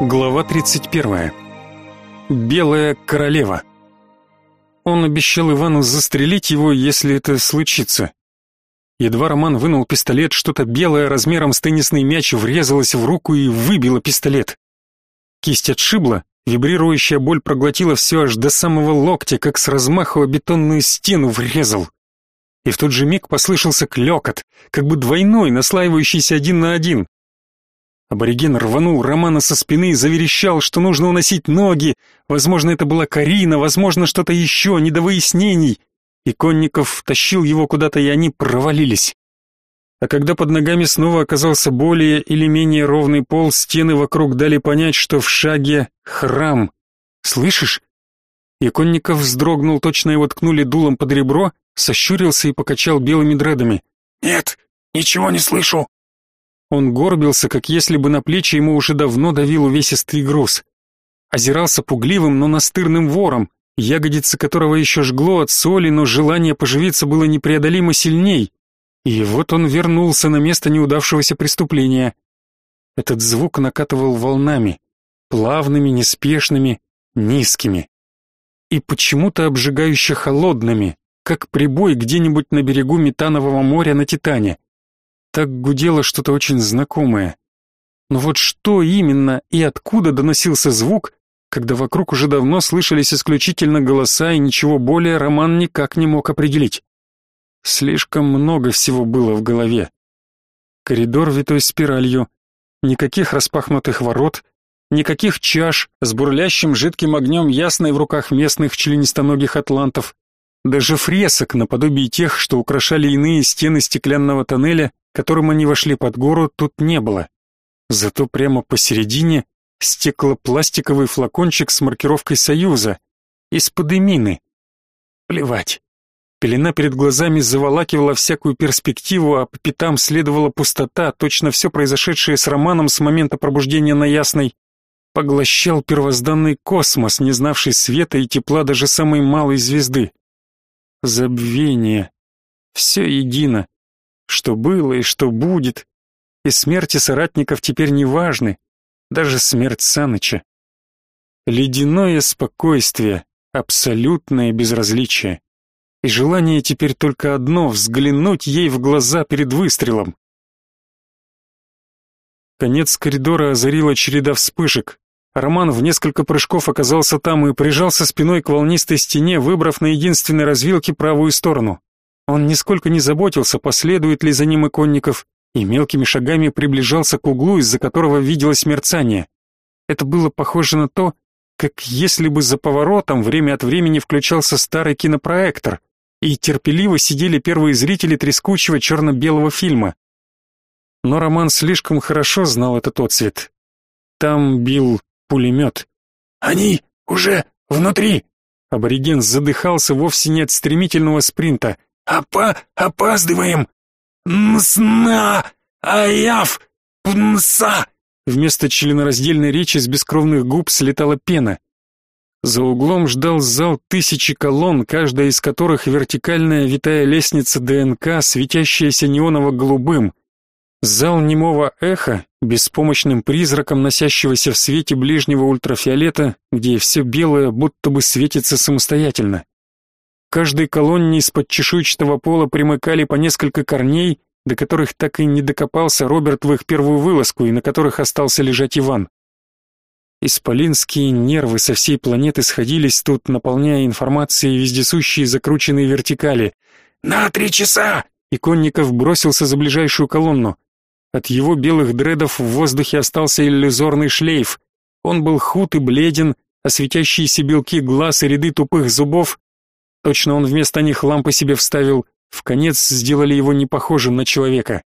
Глава 31. Белая королева. Он обещал Ивану застрелить его, если это случится. Едва Роман вынул пистолет, что-то белое размером с теннисный мяч врезалось в руку и выбило пистолет. Кисть отшибла, вибрирующая боль проглотила все аж до самого локтя, как с размаху о бетонную стену врезал. И в тот же миг послышался клёкот, как бы двойной, наслаивающийся один на один. Абориген рванул Романа со спины и заверещал, что нужно уносить ноги. Возможно, это была Карина, возможно, что-то еще, не до выяснений. И Конников тащил его куда-то, и они провалились. А когда под ногами снова оказался более или менее ровный пол, стены вокруг дали понять, что в шаге храм. «Слышишь?» Иконников вздрогнул, точно его ткнули дулом под ребро, сощурился и покачал белыми дредами. «Нет, ничего не слышу», он горбился, как если бы на плечи ему уже давно давил увесистый груз. Озирался пугливым, но настырным вором, ягодицы которого еще жгло от соли, но желание поживиться было непреодолимо сильней. И вот он вернулся на место неудавшегося преступления. Этот звук накатывал волнами, плавными, неспешными, низкими. И почему-то обжигающе холодными, как прибой где-нибудь на берегу Метанового моря на Титане так гудело что-то очень знакомое. Но вот что именно и откуда доносился звук, когда вокруг уже давно слышались исключительно голоса и ничего более Роман никак не мог определить. Слишком много всего было в голове. Коридор витой спиралью, никаких распахнутых ворот, никаких чаш с бурлящим жидким огнем ясной в руках местных членистоногих атлантов, даже фресок наподобие тех, что украшали иные стены стеклянного тоннеля, которым они вошли под гору, тут не было. Зато прямо посередине стеклопластиковый флакончик с маркировкой Союза из-под эмины. Плевать. Пелена перед глазами заволакивала всякую перспективу, а по пятам следовала пустота, точно все произошедшее с Романом с момента пробуждения на Ясной поглощал первозданный космос, не знавший света и тепла даже самой малой звезды. Забвение. Все едино. Что было и что будет. И смерти соратников теперь не важны. Даже смерть Саныча. Ледяное спокойствие, абсолютное безразличие. И желание теперь только одно — взглянуть ей в глаза перед выстрелом. Конец коридора озарила череда вспышек. Роман в несколько прыжков оказался там и прижался спиной к волнистой стене, выбрав на единственной развилке правую сторону. Он нисколько не заботился, последует ли за ним иконников, и мелкими шагами приближался к углу, из-за которого виделось мерцание. Это было похоже на то, как если бы за поворотом время от времени включался старый кинопроектор, и терпеливо сидели первые зрители трескучего черно-белого фильма. Но Роман слишком хорошо знал этот отцвет. Там бил пулемет. «Они уже внутри!» Абориген задыхался вовсе не от стремительного спринта. «Опа... опаздываем! Мсна! Аяв! Пнса!» Вместо членораздельной речи с бескровных губ слетала пена. За углом ждал зал тысячи колонн, каждая из которых вертикальная витая лестница ДНК, светящаяся неоново-голубым. Зал немого эха, беспомощным призраком носящегося в свете ближнего ультрафиолета, где все белое будто бы светится самостоятельно. Каждой колонне из-под чешуйчатого пола примыкали по несколько корней, до которых так и не докопался Роберт в их первую вылазку и на которых остался лежать Иван. Исполинские нервы со всей планеты сходились тут, наполняя информацией вездесущие закрученные вертикали. «На три часа!» Иконников бросился за ближайшую колонну. От его белых дредов в воздухе остался иллюзорный шлейф. Он был худ и бледен, а светящиеся белки глаз и ряды тупых зубов, точно он вместо них лампы себе вставил, в конец сделали его непохожим на человека.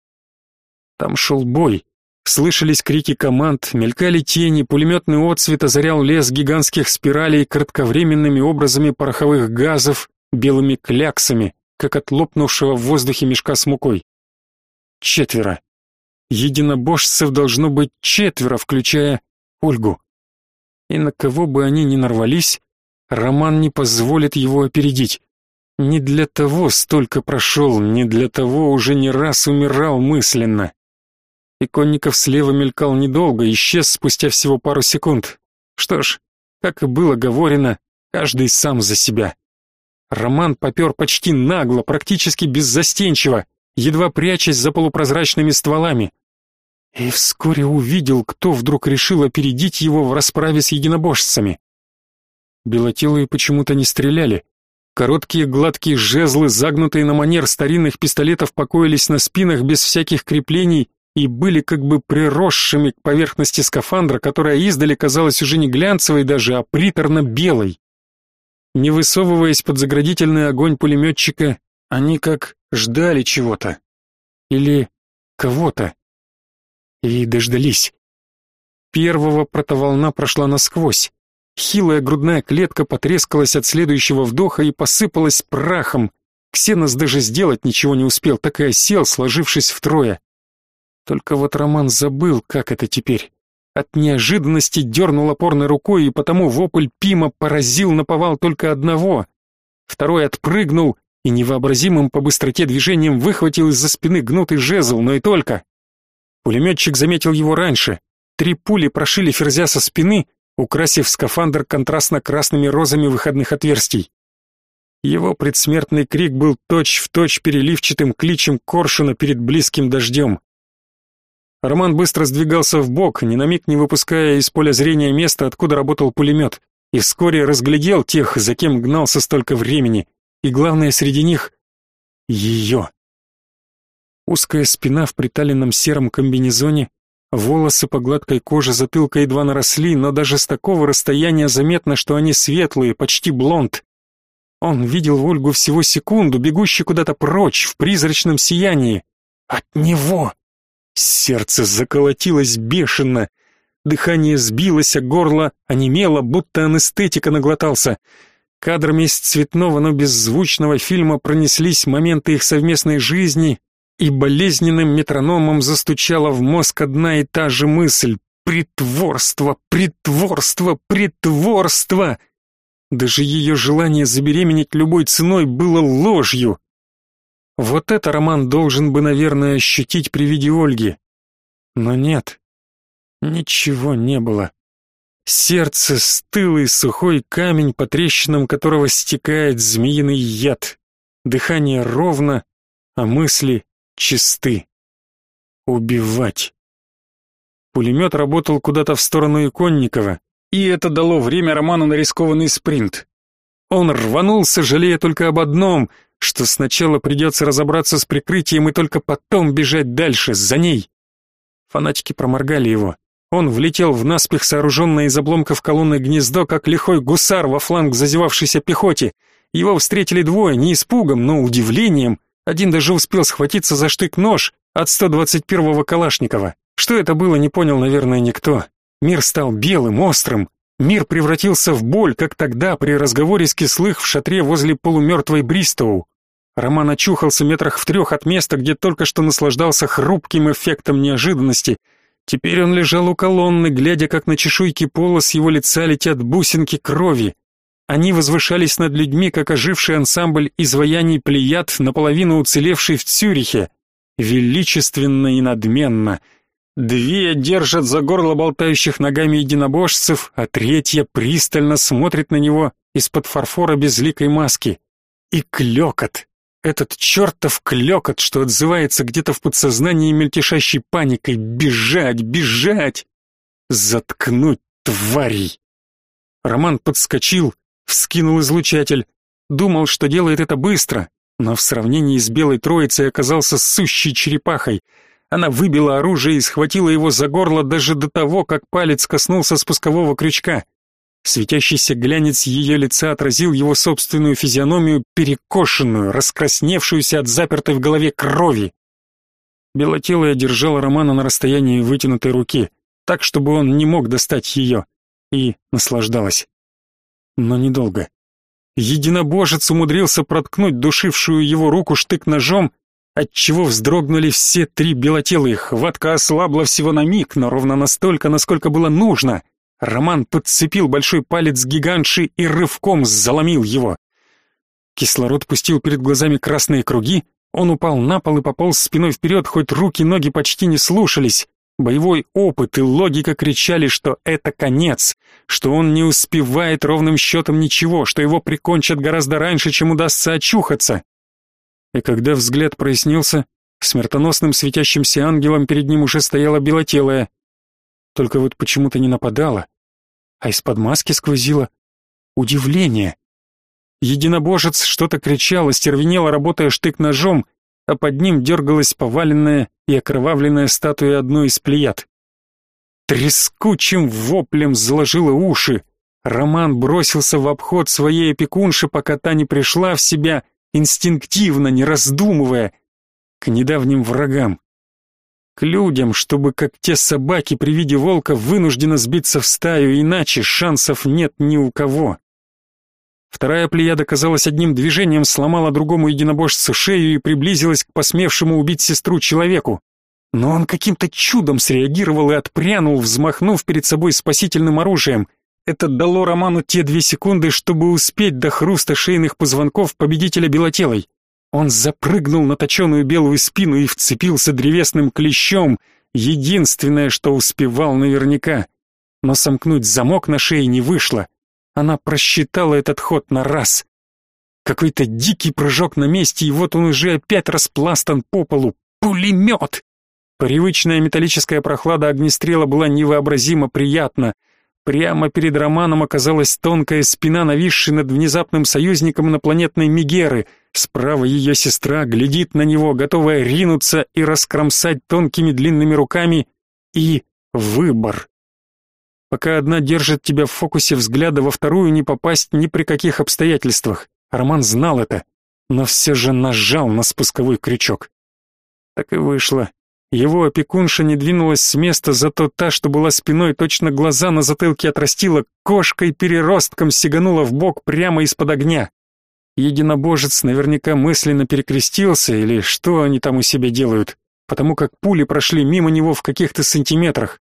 Там шел бой. Слышались крики команд, мелькали тени, пулеметный отсвет озарял лес гигантских спиралей кратковременными образами пороховых газов, белыми кляксами, как от лопнувшего в воздухе мешка с мукой. Четверо. Единобожцев должно быть четверо, включая Ольгу. И на кого бы они ни нарвались, Роман не позволит его опередить. Не для того столько прошел, не для того уже не раз умирал мысленно. Иконников слева мелькал недолго, исчез спустя всего пару секунд. Что ж, как и было говорено, каждый сам за себя. Роман попер почти нагло, практически беззастенчиво, едва прячась за полупрозрачными стволами. И вскоре увидел, кто вдруг решил опередить его в расправе с единоборжцами. Белотелые почему-то не стреляли. Короткие гладкие жезлы, загнутые на манер старинных пистолетов, покоились на спинах без всяких креплений и были как бы приросшими к поверхности скафандра, которая издали казалась уже не глянцевой даже, а приторно-белой. Не высовываясь под заградительный огонь пулеметчика, они как ждали чего-то. Или кого-то. И дождались. Первого протоволна прошла насквозь. Хилая грудная клетка потрескалась от следующего вдоха и посыпалась прахом. Ксенос даже сделать ничего не успел, так и осел, сложившись втрое. Только вот Роман забыл, как это теперь. От неожиданности дернул опорной рукой, и потому вопль Пима поразил наповал только одного. Второй отпрыгнул и невообразимым по быстроте движением выхватил из-за спины гнутый жезл, но и только. Пулеметчик заметил его раньше. Три пули прошили ферзя со спины, украсив скафандр контрастно-красными розами выходных отверстий. Его предсмертный крик был точь-в-точь точь переливчатым кличем коршуна перед близким дождем. Роман быстро сдвигался в бок, ни на миг не выпуская из поля зрения места, откуда работал пулемет, и вскоре разглядел тех, за кем гнался столько времени, и главное среди них — ее. Узкая спина в приталенном сером комбинезоне, волосы по гладкой коже затылка едва наросли, но даже с такого расстояния заметно, что они светлые, почти блонд. Он видел Ольгу всего секунду, бегущей куда-то прочь, в призрачном сиянии. От него! Сердце заколотилось бешено. Дыхание сбилось, а горло онемело, будто анестетика наглотался. Кадрами из цветного, но беззвучного фильма пронеслись моменты их совместной жизни, и болезненным метрономом застучала в мозг одна и та же мысль «Притворство! Притворство! Притворство!» Даже ее желание забеременеть любой ценой было ложью. Вот это Роман должен бы, наверное, ощутить при виде Ольги. Но нет. Ничего не было. Сердце стылый сухой камень, по трещинам которого стекает змеиный яд. Дыхание ровно, а мысли чисты. Убивать. Пулемет работал куда-то в сторону Иконникова, и это дало время Роману на рискованный спринт. Он рванулся, жалея только об одном — что сначала придется разобраться с прикрытием и только потом бежать дальше, за ней. Фанатики проморгали его. Он влетел в наспех сооруженное из обломков колонны гнездо, как лихой гусар во фланг зазевавшейся пехоте. Его встретили двое, не испугом, но удивлением. Один даже успел схватиться за штык-нож от 121-го Калашникова. Что это было, не понял, наверное, никто. Мир стал белым, острым, Мир превратился в боль, как тогда при разговоре с кислых в шатре возле полумертвой Бристоу. Роман очухался метрах в трех от места, где только что наслаждался хрупким эффектом неожиданности. Теперь он лежал у колонны, глядя, как на чешуйки пола с его лица летят бусинки крови. Они возвышались над людьми, как оживший ансамбль изваяний плеяд, наполовину уцелевший в Цюрихе. Величественно и надменно — Две держат за горло болтающих ногами единобожцев, а третья пристально смотрит на него из-под фарфора безликой маски. И клёкот, этот чертов клёкот, что отзывается где-то в подсознании мельтешащей паникой. Бежать, бежать! Заткнуть тварей! Роман подскочил, вскинул излучатель. Думал, что делает это быстро, но в сравнении с белой троицей оказался сущей черепахой — она выбила оружие и схватила его за горло даже до того, как палец коснулся спускового крючка. Светящийся глянец ее лица отразил его собственную физиономию, перекошенную, раскрасневшуюся от запертой в голове крови. Белотелая держала Романа на расстоянии вытянутой руки, так, чтобы он не мог достать ее, и наслаждалась. Но недолго. Единобожец умудрился проткнуть душившую его руку штык-ножом отчего вздрогнули все три белотелые. Хватка ослабла всего на миг, но ровно настолько, насколько было нужно. Роман подцепил большой палец гигантши и рывком заломил его. Кислород пустил перед глазами красные круги, Он упал на пол и пополз спиной вперед, хоть руки-ноги почти не слушались. Боевой опыт и логика кричали, что это конец, что он не успевает ровным счетом ничего, что его прикончат гораздо раньше, чем удастся очухаться. И когда взгляд прояснился, смертоносным светящимся ангелом перед ним уже стояла белотелая. Только вот почему-то не нападала, а из-под маски сквозило удивление. Единобожец что-то кричал, остервенело работая штык-ножом, а под ним дергалась поваленная и окровавленная статуя одной из плеяд. Трескучим воплем заложило уши. Роман бросился в обход своей опекунши, пока та не пришла в себя, инстинктивно, не раздумывая, к недавним врагам. К людям, чтобы, как те собаки при виде волка, вынужденно сбиться в стаю, иначе шансов нет ни у кого. Вторая плеяда, казалось, одним движением сломала другому единобожцу шею и приблизилась к посмевшему убить сестру человеку. Но он каким-то чудом среагировал и отпрянул, взмахнув перед собой спасительным оружием. Это дало Роману те две секунды, чтобы успеть до хруста шейных позвонков победителя белотелой. Он запрыгнул на точеную белую спину и вцепился древесным клещом, единственное, что успевал наверняка. Но сомкнуть замок на шее не вышло. Она просчитала этот ход на раз. Какой-то дикий прыжок на месте, и вот он уже опять распластан по полу. Пулемет! Привычная металлическая прохлада огнестрела была невообразимо приятна. Прямо перед Романом оказалась тонкая спина, нависшей над внезапным союзником инопланетной Мигеры. Справа ее сестра глядит на него, готовая ринуться и раскромсать тонкими длинными руками. И выбор. Пока одна держит тебя в фокусе взгляда, во вторую не попасть ни при каких обстоятельствах. Роман знал это, но все же нажал на спусковой крючок. Так и вышло. Его опекунша не двинулась с места, зато та, что была спиной, точно глаза на затылке отрастила, кошкой-переростком сиганула в бок прямо из-под огня. Единобожец наверняка мысленно перекрестился, или что они там у себя делают, потому как пули прошли мимо него в каких-то сантиметрах.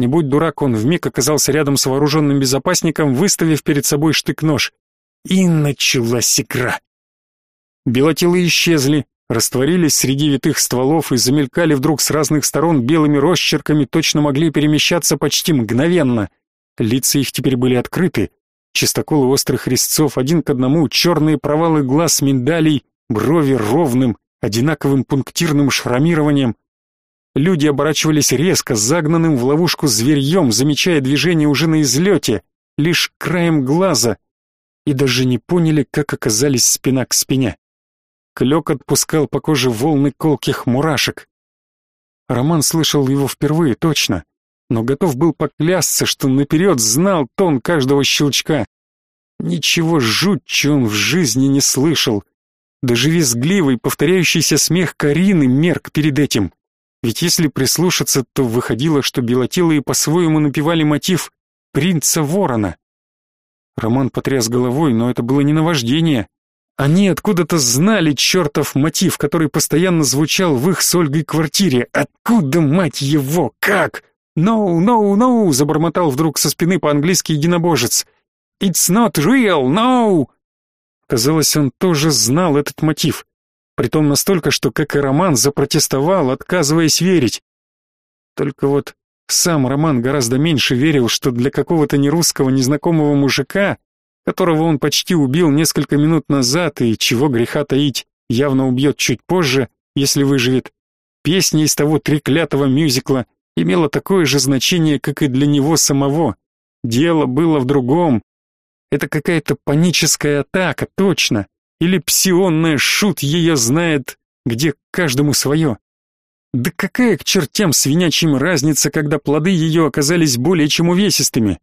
Не будь дурак, он вмиг оказался рядом с вооруженным безопасником, выставив перед собой штык-нож. И началась игра. Белотелы исчезли, растворились среди витых стволов и замелькали вдруг с разных сторон белыми росчерками, точно могли перемещаться почти мгновенно. Лица их теперь были открыты, чистоколы острых резцов один к одному, черные провалы глаз миндалей, брови ровным, одинаковым пунктирным шрамированием. Люди оборачивались резко, загнанным в ловушку зверьем, замечая движение уже на излете, лишь краем глаза, и даже не поняли, как оказались спина к спине. Клёк отпускал по коже волны колких мурашек. Роман слышал его впервые, точно, но готов был поклясться, что наперед знал тон каждого щелчка. Ничего жутче он в жизни не слышал. Даже визгливый, повторяющийся смех Карины мерк перед этим. Ведь если прислушаться, то выходило, что белотелые по-своему напевали мотив «Принца Ворона». Роман потряс головой, но это было не наваждение, они откуда-то знали чертов мотив, который постоянно звучал в их с Ольгой квартире. Откуда, мать его, как? «No, no, no!» — забормотал вдруг со спины по-английски единобожец. «It's not real, no!» Казалось, он тоже знал этот мотив. Притом настолько, что, как и Роман, запротестовал, отказываясь верить. Только вот сам Роман гораздо меньше верил, что для какого-то нерусского незнакомого мужика которого он почти убил несколько минут назад и, чего греха таить, явно убьет чуть позже, если выживет. Песня из того треклятого мюзикла имела такое же значение, как и для него самого. Дело было в другом. Это какая-то паническая атака, точно. Или псионная шут ее знает, где каждому свое. Да какая к чертям свинячьим разница, когда плоды ее оказались более чем увесистыми?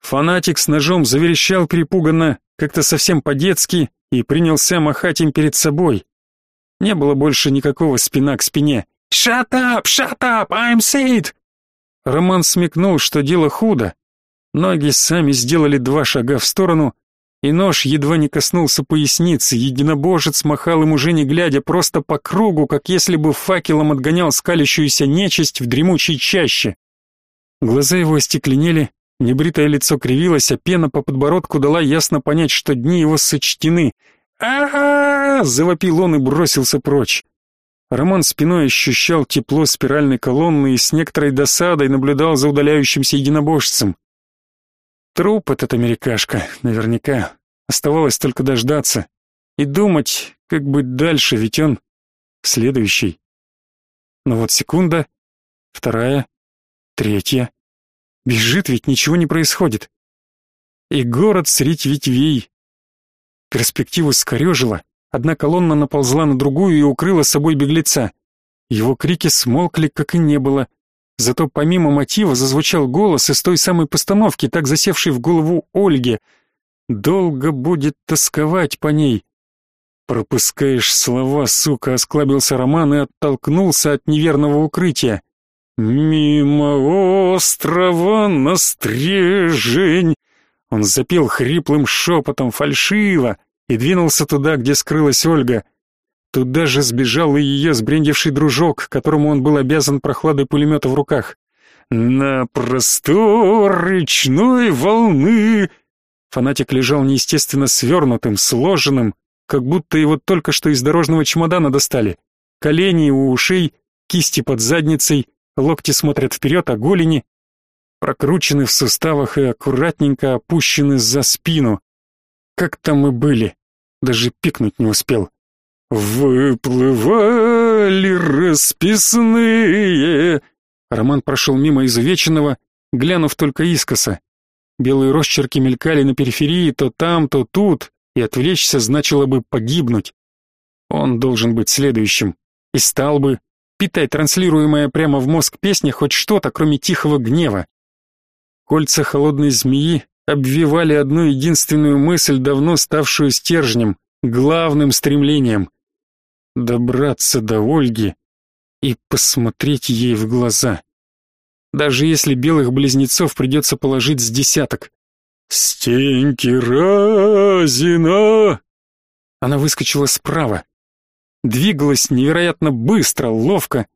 Фанатик с ножом заверещал перепуганно, как-то совсем по-детски, и принялся махать им перед собой. Не было больше никакого спина к спине. «Shut up! Shut up! I'm Sid!» Роман смекнул, что дело худо. Ноги сами сделали два шага в сторону, и нож едва не коснулся поясницы. Единобожец махал им уже не глядя, просто по кругу, как если бы факелом отгонял скалящуюся нечисть в дремучей чаще. Глаза его остекленели, Небритое лицо кривилось, а пена по подбородку дала ясно понять, что дни его сочтены. а, -а, -а завопил он и бросился прочь. Роман спиной ощущал тепло спиральной колонны и с некоторой досадой наблюдал за удаляющимся единоборжцем. Труп этот америкашка, наверняка. Оставалось только дождаться и думать, как быть дальше, ведь он следующий. Но вот секунда, вторая, третья. Бежит, ведь ничего не происходит. И город средь ветвей. Перспективу скорежило. Одна колонна наползла на другую и укрыла собой беглеца. Его крики смолкли, как и не было. Зато помимо мотива зазвучал голос из той самой постановки, так засевшей в голову Ольги. «Долго будет тосковать по ней». «Пропускаешь слова, сука!» — осклабился Роман и оттолкнулся от неверного укрытия. «Мимо острова на стрежень!» Он запел хриплым шепотом, фальшиво, и двинулся туда, где скрылась Ольга. Туда же сбежал и ее сбрендивший дружок, которому он был обязан прохладой пулемета в руках. «На простор речной волны!» Фанатик лежал неестественно свернутым, сложенным, как будто его только что из дорожного чемодана достали. Колени у ушей, кисти под задницей, локти смотрят вперед, а голени прокручены в суставах и аккуратненько опущены за спину. Как там мы были? Даже пикнуть не успел. «Выплывали расписные...» Роман прошел мимо изувеченного, глянув только искоса. Белые росчерки мелькали на периферии то там, то тут, и отвлечься значило бы погибнуть. Он должен быть следующим. И стал бы, питать транслируемая прямо в мозг песня хоть что-то, кроме тихого гнева. Кольца холодной змеи обвивали одну единственную мысль, давно ставшую стержнем, главным стремлением — добраться до Ольги и посмотреть ей в глаза. Даже если белых близнецов придется положить с десяток. «Стеньки Разина!» Она выскочила справа. Двигалась невероятно быстро, ловко,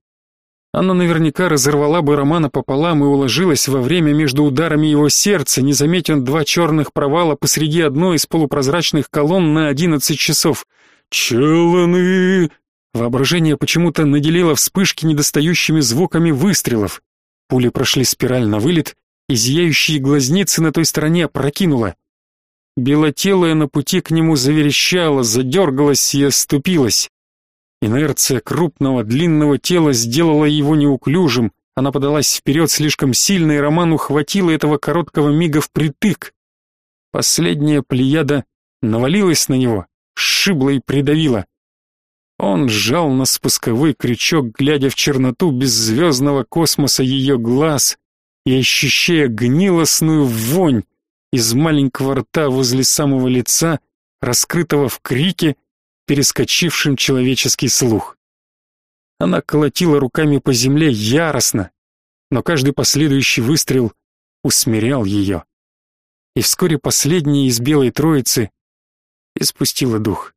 она наверняка разорвала бы Романа пополам и уложилась во время между ударами его сердца, не заметен два черных провала посреди одной из полупрозрачных колонн на одиннадцать часов. «Челаны!» Воображение почему-то наделило вспышки недостающими звуками выстрелов. Пули прошли спираль на вылет, и зияющие глазницы на той стороне опрокинуло. Белотелая на пути к нему заверещала, задергалась и оступилась. Инерция крупного, длинного тела сделала его неуклюжим, она подалась вперед слишком сильно, и Роману хватило этого короткого мига впритык. Последняя плеяда навалилась на него, сшибла и придавила. Он сжал на спусковой крючок, глядя в черноту беззвездного космоса ее глаз и ощущая гнилостную вонь из маленького рта возле самого лица, раскрытого в крике перескочившим человеческий слух. Она колотила руками по земле яростно, но каждый последующий выстрел усмирял ее. И вскоре последняя из белой троицы испустила дух.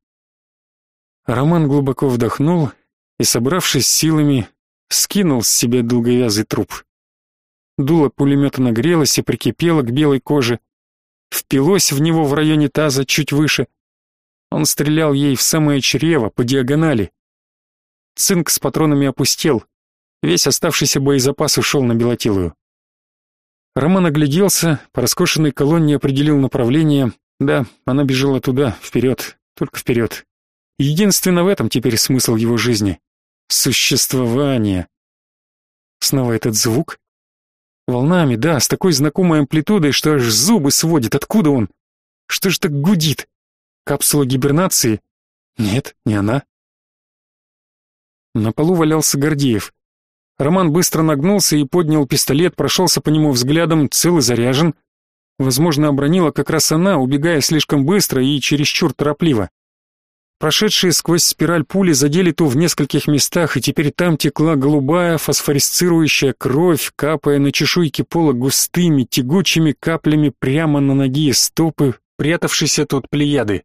Роман глубоко вдохнул и, собравшись силами, скинул с себя долговязый труп. Дуло пулемета нагрелось и прикипело к белой коже, впилось в него в районе таза чуть выше, он стрелял ей в самое чрево, по диагонали. Цинк с патронами опустел. Весь оставшийся боезапас ушел на белотилую. Роман огляделся, по роскошенной колонне определил направление. Да, она бежала туда, вперед, только вперед. Единственно в этом теперь смысл его жизни. Существование. Снова этот звук. Волнами, да, с такой знакомой амплитудой, что аж зубы сводит. Откуда он? Что ж так гудит? Капсула гибернации? Нет, не она. На полу валялся Гордеев. Роман быстро нагнулся и поднял пистолет, прошелся по нему взглядом, цел и заряжен. Возможно, обронила как раз она, убегая слишком быстро и чересчур торопливо. Прошедшие сквозь спираль пули задели ту в нескольких местах, и теперь там текла голубая фосфорисцирующая кровь, капая на чешуйки пола густыми, тягучими каплями прямо на ноги и стопы, прятавшейся тут плеяды.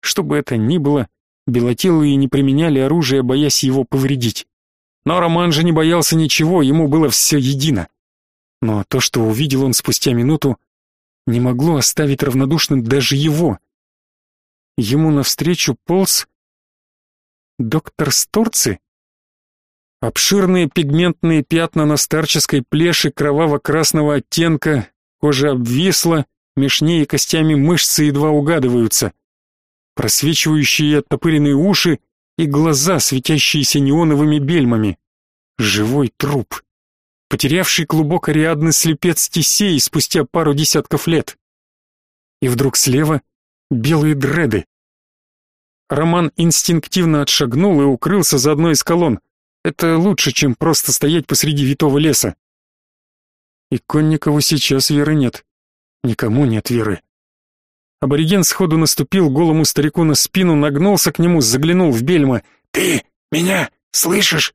Что бы это ни было, белотелые не применяли оружие, боясь его повредить. Но Роман же не боялся ничего, ему было все едино. Но то, что увидел он спустя минуту, не могло оставить равнодушным даже его. ему навстречу полз доктор Сторци. Обширные пигментные пятна на старческой плеше кроваво-красного оттенка, кожа обвисла, меж и костями мышцы едва угадываются. Просвечивающие оттопыренные уши и глаза, светящиеся неоновыми бельмами. Живой труп. Потерявший клубок ариадный слепец Тисей спустя пару десятков лет. И вдруг слева белые дреды. Роман инстинктивно отшагнул и укрылся за одной из колонн. Это лучше, чем просто стоять посреди витого леса. И Конникову сейчас веры нет. Никому нет веры. Абориген сходу наступил голому старику на спину, нагнулся к нему, заглянул в бельма. «Ты меня слышишь?»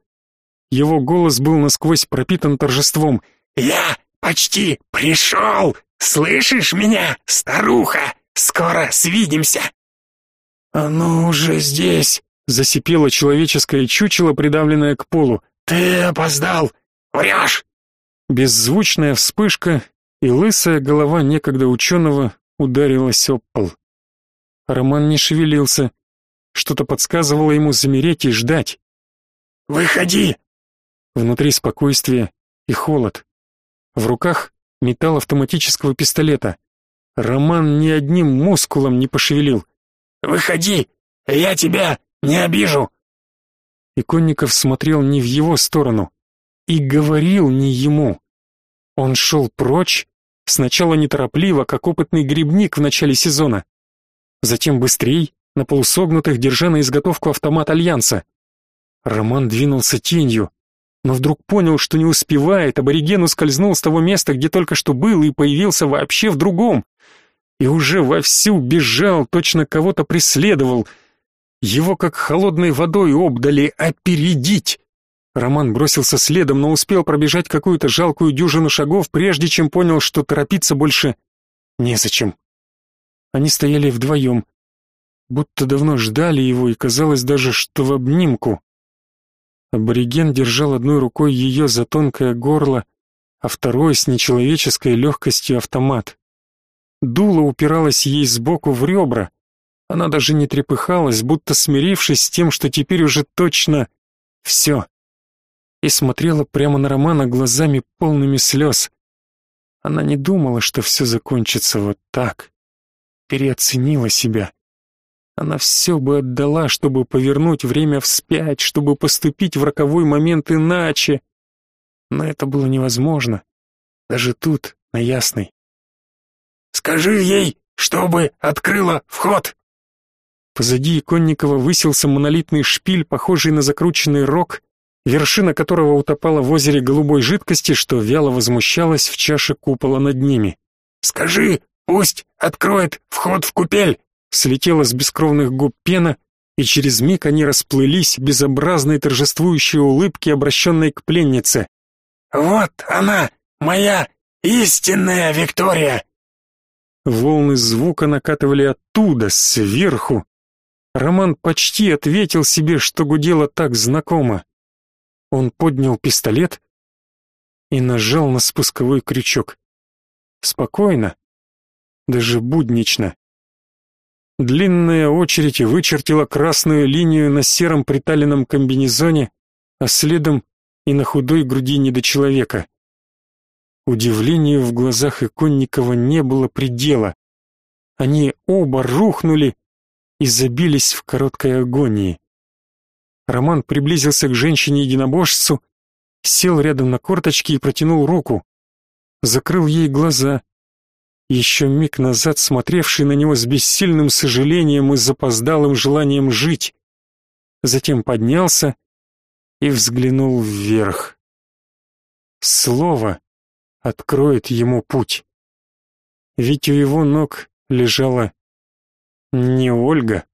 Его голос был насквозь пропитан торжеством. «Я почти пришел! Слышишь меня, старуха? Скоро свидимся!» «Оно уже здесь!» — засипело человеческое чучело, придавленное к полу. «Ты опоздал! Врешь!» Беззвучная вспышка, и лысая голова некогда ученого ударилась об пол. Роман не шевелился. Что-то подсказывало ему замереть и ждать. «Выходи!» Внутри спокойствие и холод. В руках металл автоматического пистолета. Роман ни одним мускулом не пошевелил. «Выходи! Я тебя не обижу!» Иконников смотрел не в его сторону и говорил не ему. Он шел прочь, Сначала неторопливо, как опытный грибник в начале сезона. Затем быстрей, на полусогнутых, держа на изготовку автомат Альянса. Роман двинулся тенью, но вдруг понял, что не успевает, абориген ускользнул с того места, где только что был, и появился вообще в другом. И уже вовсю бежал, точно кого-то преследовал. Его как холодной водой обдали опередить. Роман бросился следом, но успел пробежать какую-то жалкую дюжину шагов, прежде чем понял, что торопиться больше незачем. Они стояли вдвоем, будто давно ждали его, и казалось даже, что в обнимку. Абориген держал одной рукой ее за тонкое горло, а второй с нечеловеческой легкостью автомат. Дуло упиралось ей сбоку в ребра. Она даже не трепыхалась, будто смирившись с тем, что теперь уже точно все и смотрела прямо на Романа глазами полными слез. Она не думала, что все закончится вот так. Переоценила себя. Она все бы отдала, чтобы повернуть время вспять, чтобы поступить в роковой момент иначе. Но это было невозможно. Даже тут, на Ясной. «Скажи ей, чтобы открыла вход!» Позади Иконникова высился монолитный шпиль, похожий на закрученный рог, вершина которого утопала в озере голубой жидкости, что вяло возмущалась в чаше купола над ними. «Скажи, пусть откроет вход в купель!» Слетела с бескровных губ пена, и через миг они расплылись безобразной торжествующей улыбки, обращенной к пленнице. «Вот она, моя истинная Виктория!» Волны звука накатывали оттуда, сверху. Роман почти ответил себе, что гудело так знакомо. Он поднял пистолет и нажал на спусковой крючок. Спокойно, даже буднично. Длинная очередь вычертила красную линию на сером приталенном комбинезоне, а следом и на худой груди недочеловека. Удивлению в глазах Иконникова не было предела. Они оба рухнули и забились в короткой агонии. Роман приблизился к женщине-единоборжцу, сел рядом на корточки и протянул руку. Закрыл ей глаза. Еще миг назад смотревший на него с бессильным сожалением и запоздалым желанием жить. Затем поднялся и взглянул вверх. Слово откроет ему путь. Ведь у его ног лежала не Ольга,